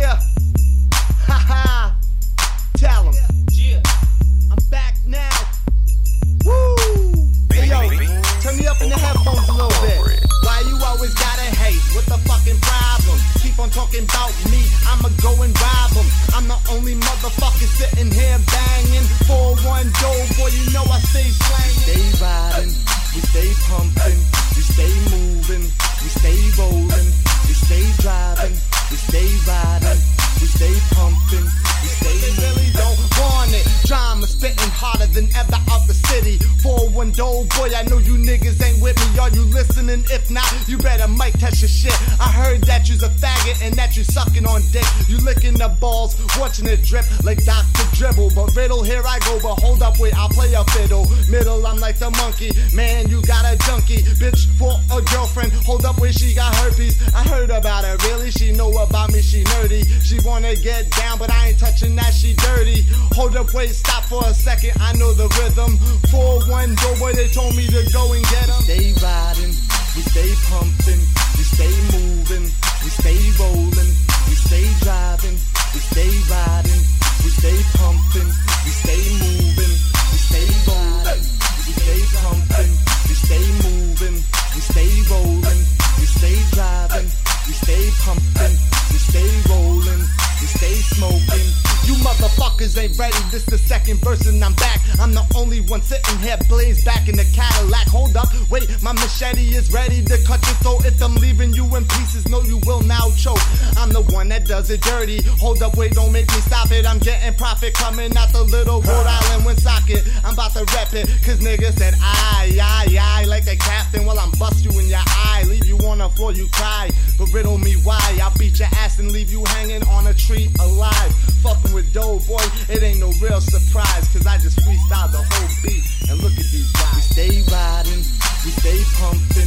Yeah. Tell. Yeah. I'm back now. Woo! Hey yo, turn me up in the headphones a little bit. Why you always gotta hate? What the fucking problem? Keep on talking about me, I'ma go and rob 'em. I'm the only motherfucker sitting here banging. 4-1 dough, boy, you know I. Stay 4-1 dough, boy, I know you niggas ain't with me. Are you listening? If not, you better mic test your shit. I heard that you's a faggot and that you sucking on dick. You licking the balls, watching it drip like Dr. Dribble. But riddle, here I go. But hold up, wait, I'll play a fiddle. Middle, I'm like the monkey. Man, you got a junkie. Bitch, for a girlfriend. Hold up, wait, she got herpes. I heard about her, really? She know about me, she nerdy. She wanna get down, but I ain't touching that, she dirty. Hold up, wait, stop for a second. I know the rhythm. 4-1 go, boy, they told me to go and get get 'em. Stay riding, we stay pumping, ain't ready. This the second verse and I'm back. I'm the only one sitting here, blaze back in the Cadillac. Hold up, wait, my machete is ready to cut your throat. If I'm leaving you in pieces, no, you will now choke. I'm the one that does it dirty. Hold up, wait, don't make me stop it. I'm getting profit coming out the little Rhode Island Woonsocket. I'm about to rep it, cause niggas said aye, aye, aye, like a captain. While I'm bust you in your eye, leave you on the floor, you cry. But riddle me why. I'll beat your ass and leave you hanging on a tree real surprise, cause I just freestyled the whole beat. And look at these guys. We stay riding, we stay pumping.